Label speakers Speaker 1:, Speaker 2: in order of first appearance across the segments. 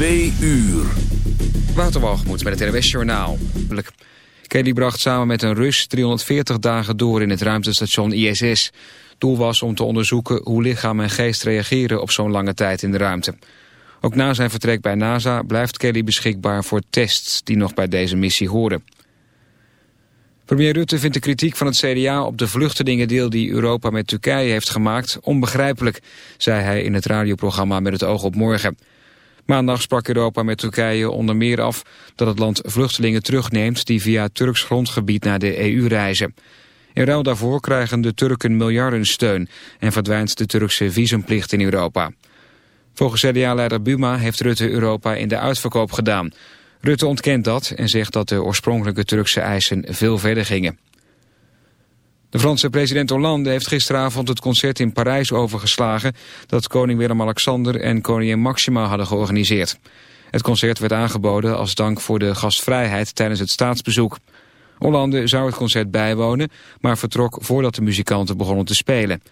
Speaker 1: Twee uur.
Speaker 2: Waterwalgemoed met het RWS Journaal. Kelly bracht samen met een Rus 340 dagen door in het ruimtestation ISS. Doel was om te onderzoeken hoe lichaam en geest reageren op zo'n lange tijd in de ruimte. Ook na zijn vertrek bij NASA blijft Kelly beschikbaar voor tests die nog bij deze missie horen. Premier Rutte vindt de kritiek van het CDA op de vluchtelingendeel die Europa met Turkije heeft gemaakt onbegrijpelijk, zei hij in het radioprogramma Met het oog op morgen. Maandag sprak Europa met Turkije onder meer af dat het land vluchtelingen terugneemt die via Turks grondgebied naar de EU reizen. In ruil daarvoor krijgen de Turken miljarden steun en verdwijnt de Turkse visumplicht in Europa. Volgens CDA-leider Buma heeft Rutte Europa in de uitverkoop gedaan. Rutte ontkent dat en zegt dat de oorspronkelijke Turkse eisen veel verder gingen. De Franse president Hollande heeft gisteravond het concert in Parijs overgeslagen... dat koning Willem-Alexander en koningin Maxima hadden georganiseerd. Het concert werd aangeboden als dank voor de gastvrijheid tijdens het staatsbezoek. Hollande zou het concert bijwonen, maar vertrok voordat de muzikanten begonnen te spelen.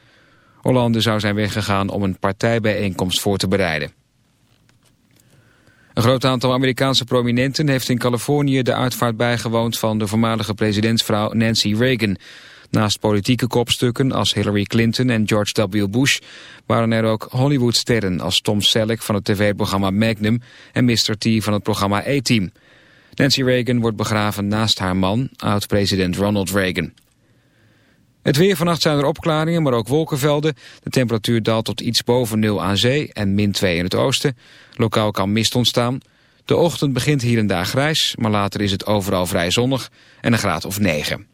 Speaker 2: Hollande zou zijn weggegaan om een partijbijeenkomst voor te bereiden. Een groot aantal Amerikaanse prominenten heeft in Californië de uitvaart bijgewoond van de voormalige presidentsvrouw Nancy Reagan. Naast politieke kopstukken als Hillary Clinton en George W. Bush waren er ook Hollywoodsterren als Tom Selleck van het tv-programma Magnum en Mr. T van het programma A-Team. Nancy Reagan wordt begraven naast haar man, oud-president Ronald Reagan. Het weer vannacht zijn er opklaringen, maar ook wolkenvelden. De temperatuur daalt tot iets boven nul aan zee en min 2 in het oosten. Lokaal kan mist ontstaan. De ochtend begint hier en daar grijs, maar later is het overal vrij zonnig en een graad of 9.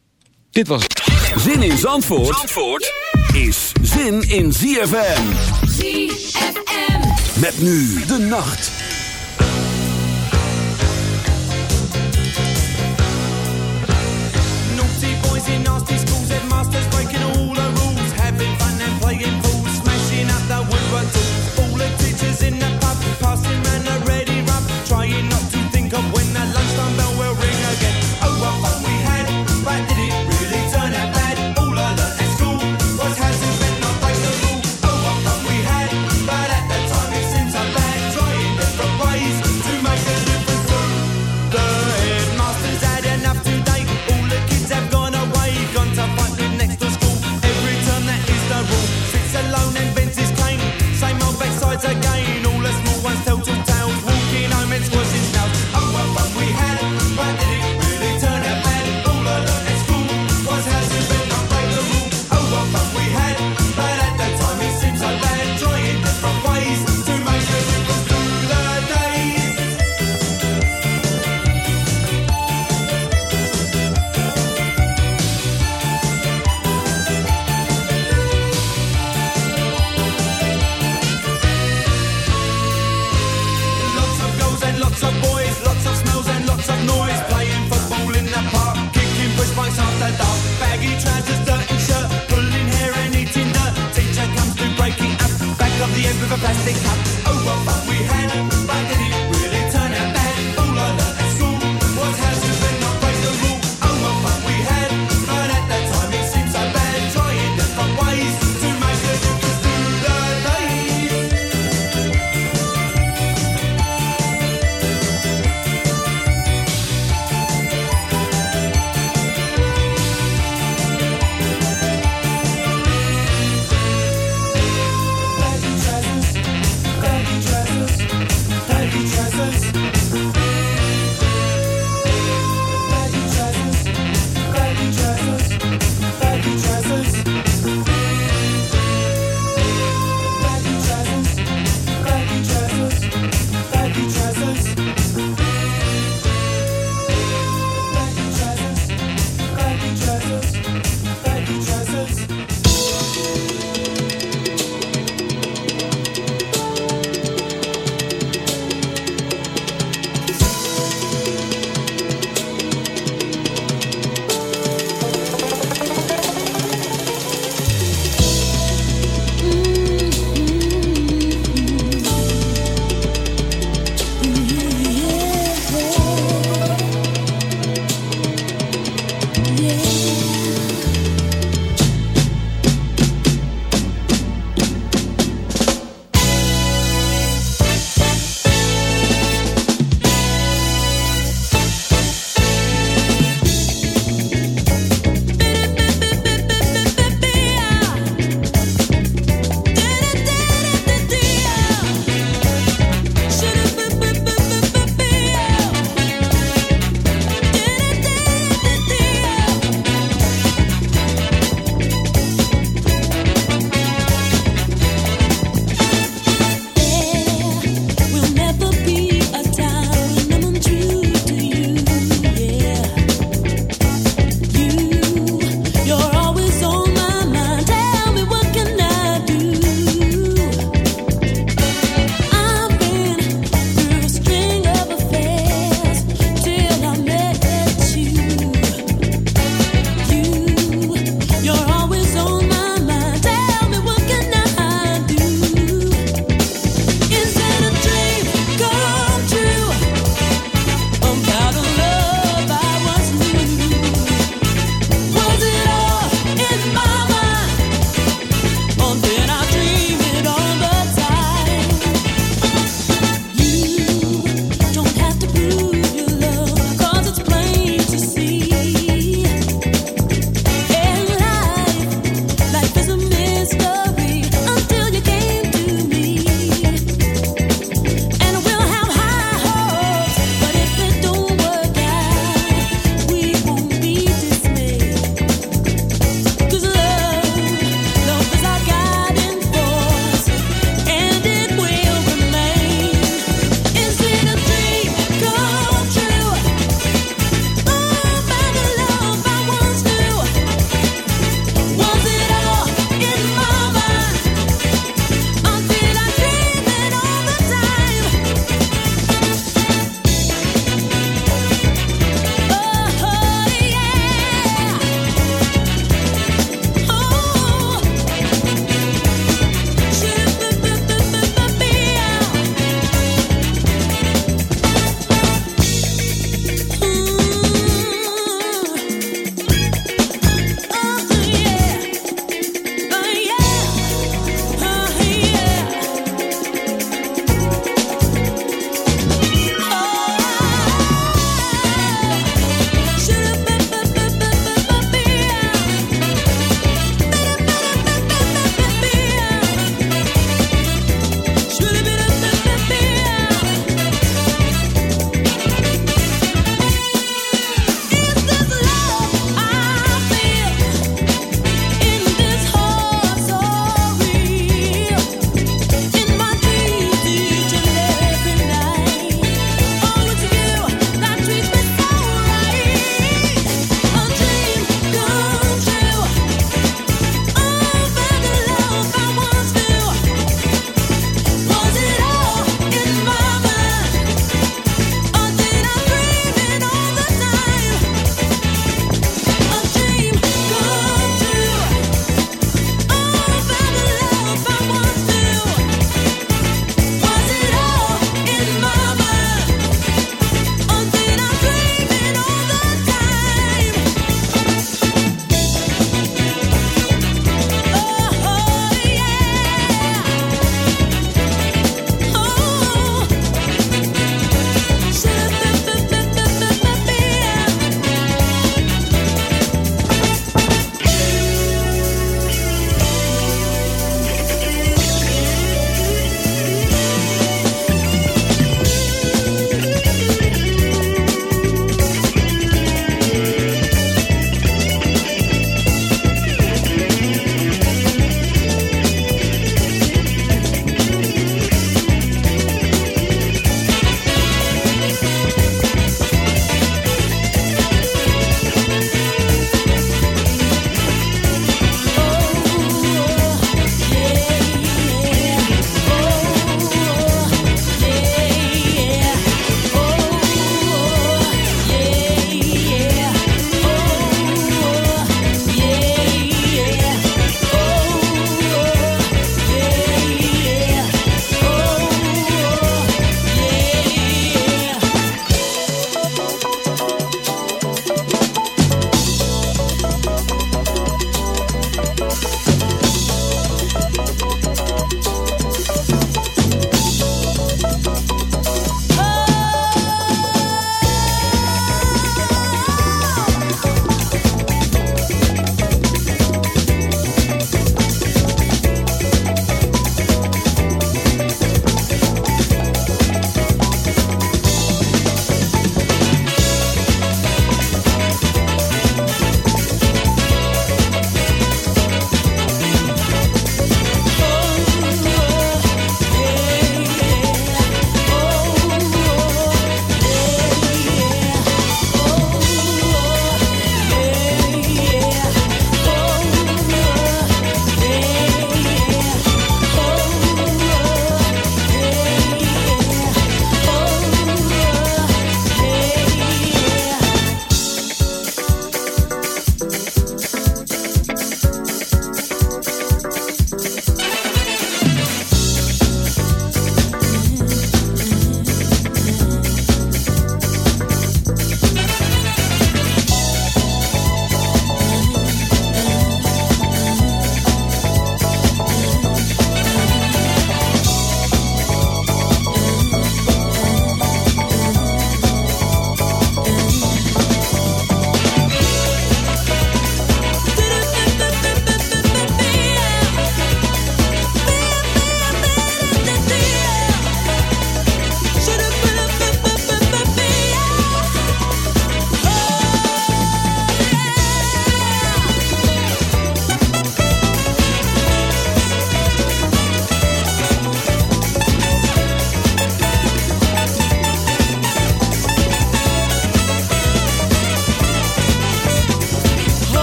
Speaker 2: Dit was het.
Speaker 1: Zin in Zandvoort, Zandvoort is zin in ZFM.
Speaker 3: ZFM.
Speaker 1: Met nu de nacht.
Speaker 4: Naughty boys in nasty schools, headmasters breaking all the rules, having fun and playing pool, smashing up the woodwork tools. All the teachers in the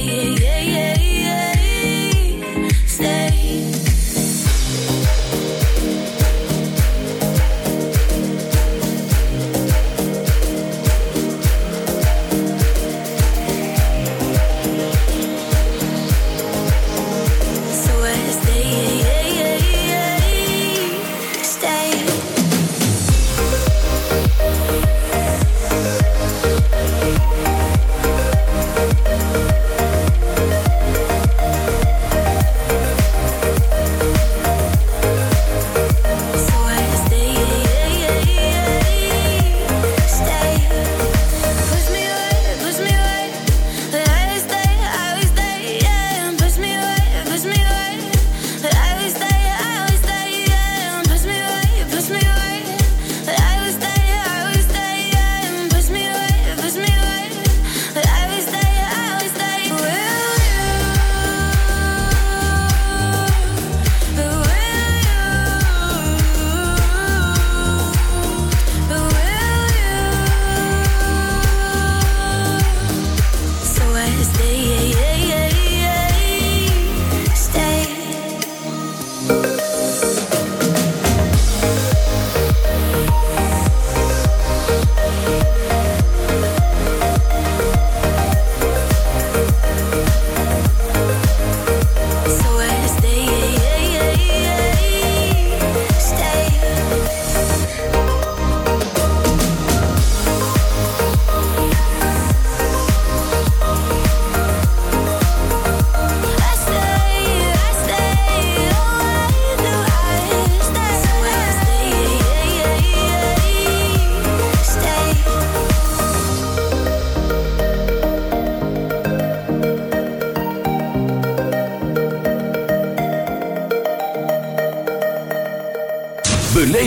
Speaker 5: yeah, yeah, yeah, yeah. Stay.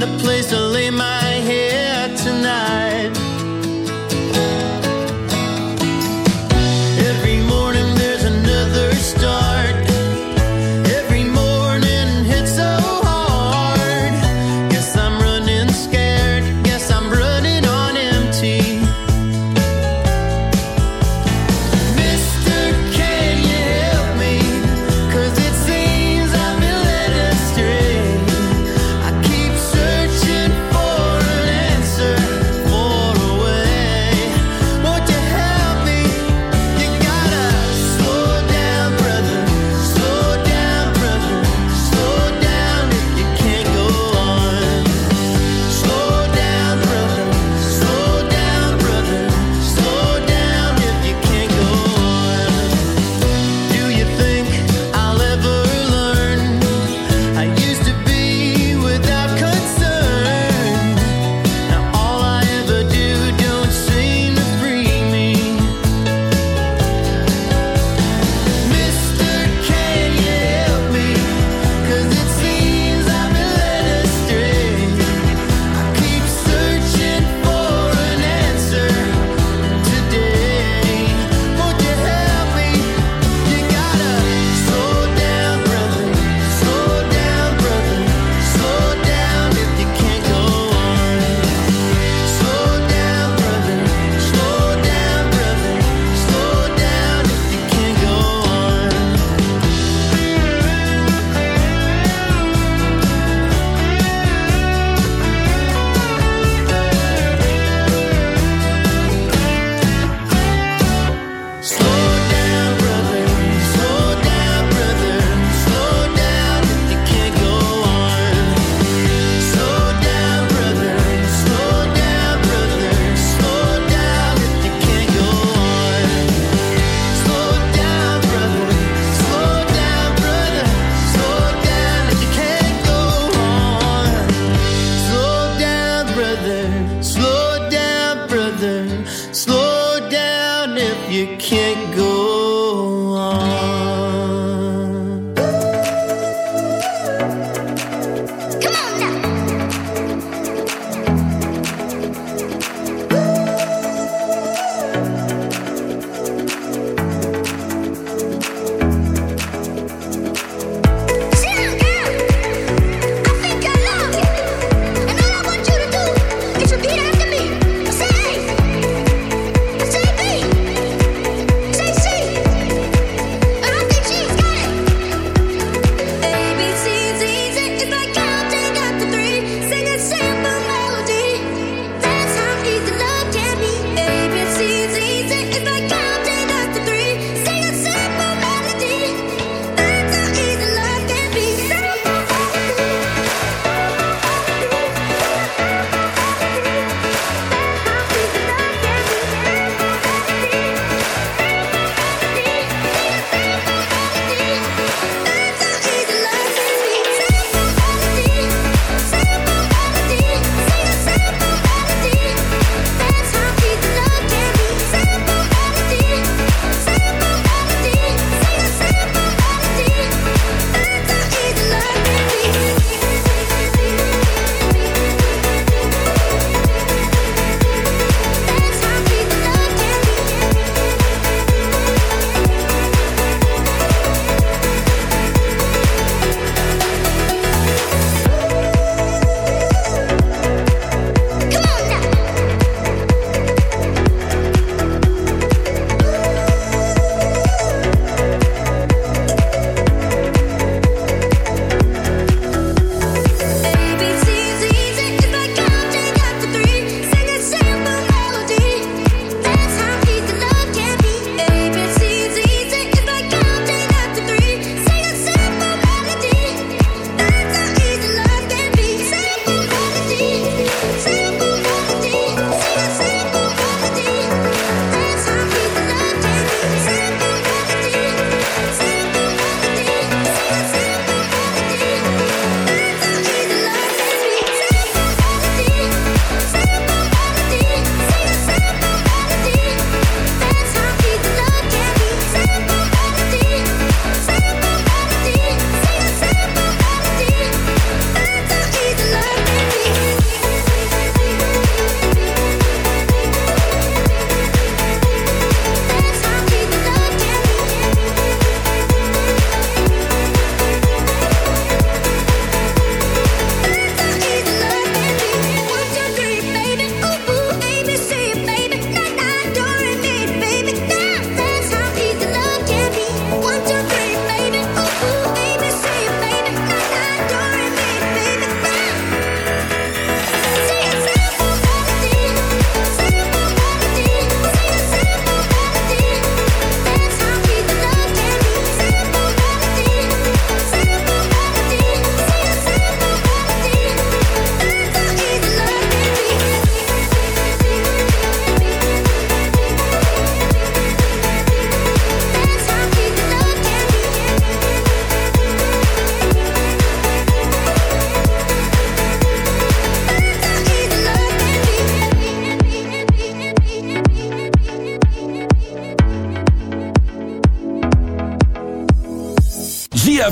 Speaker 6: Find a place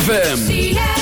Speaker 6: ZFM.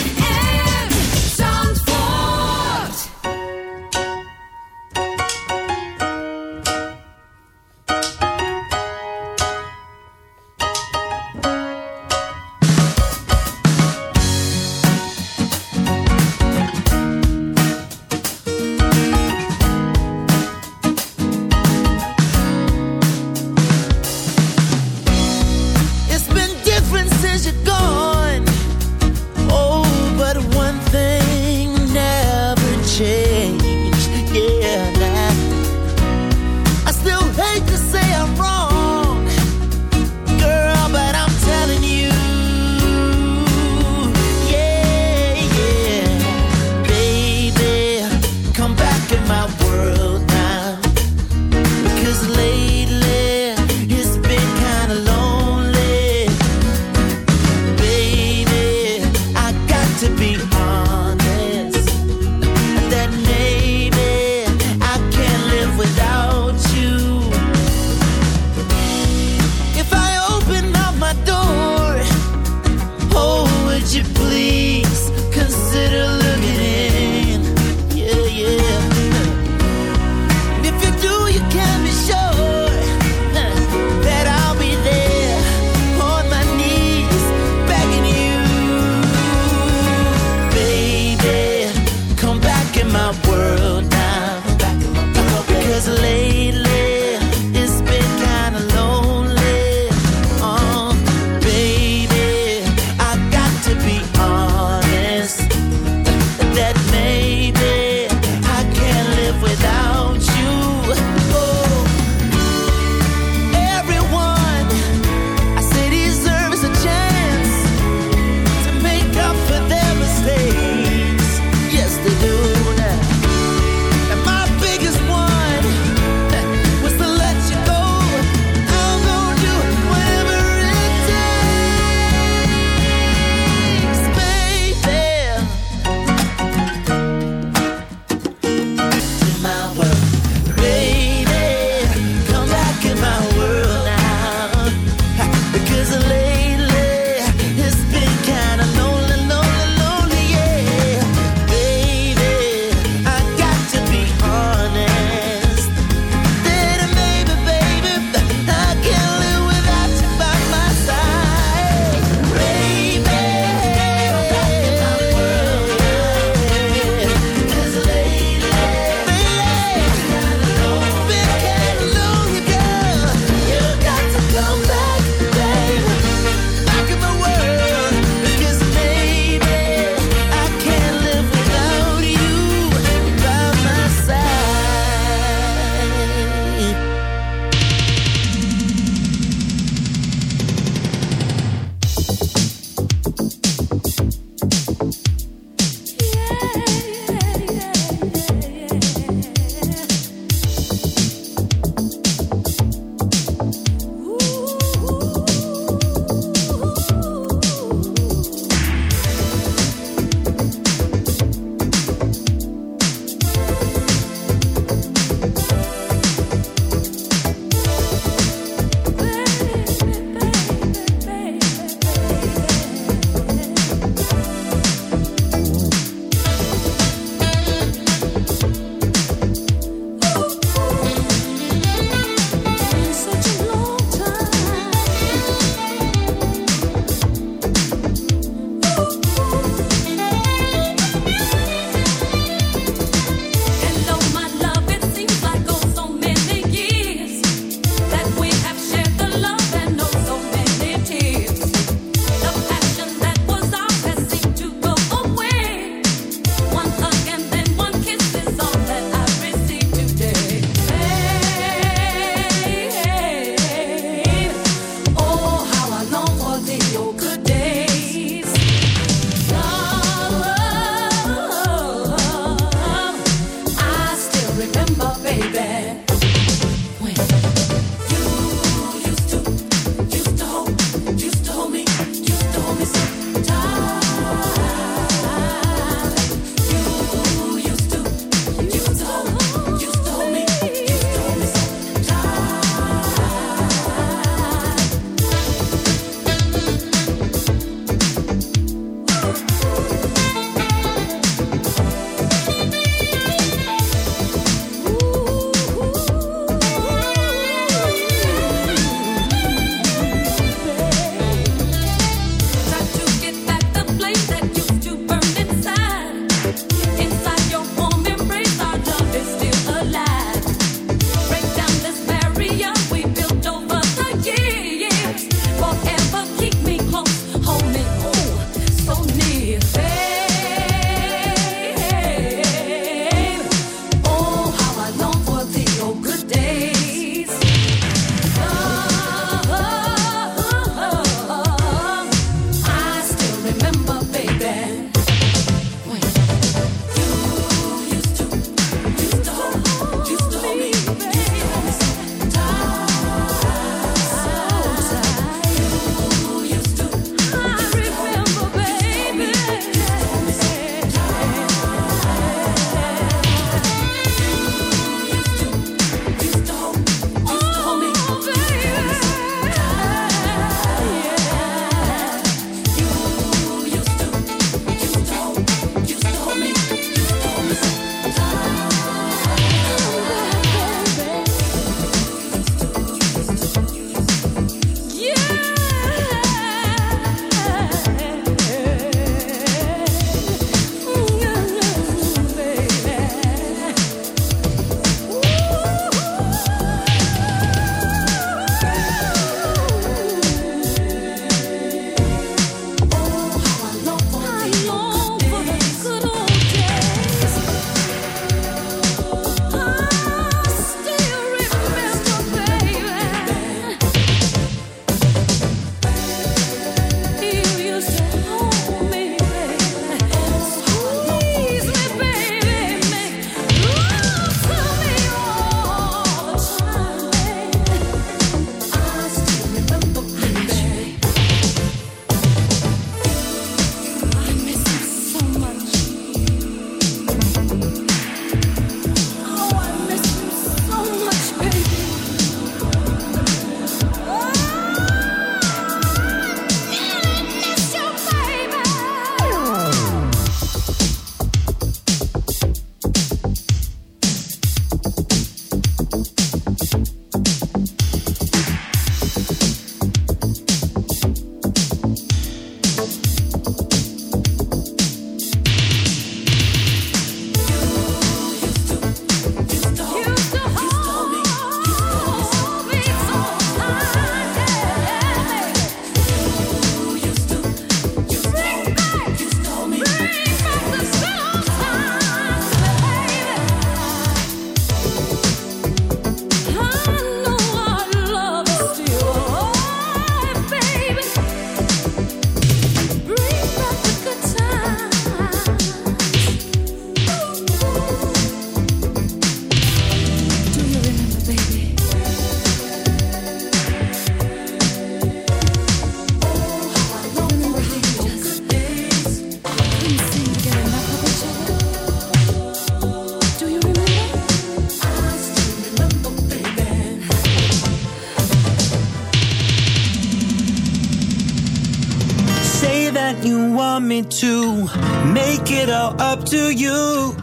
Speaker 7: To you.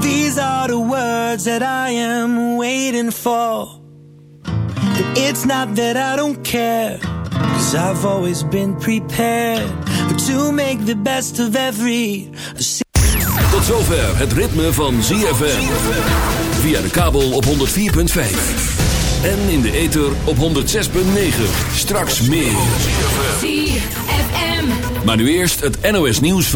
Speaker 7: These are the words that I am waiting for. And it's not that I don't care, cause I've always been prepared to make the best of every.
Speaker 8: Tot zover het ritme van ZFM. Via de kabel op 104.5. En in de ether op 106.9. Straks meer.
Speaker 3: ZFM.
Speaker 8: Maar nu eerst het NOS nieuws.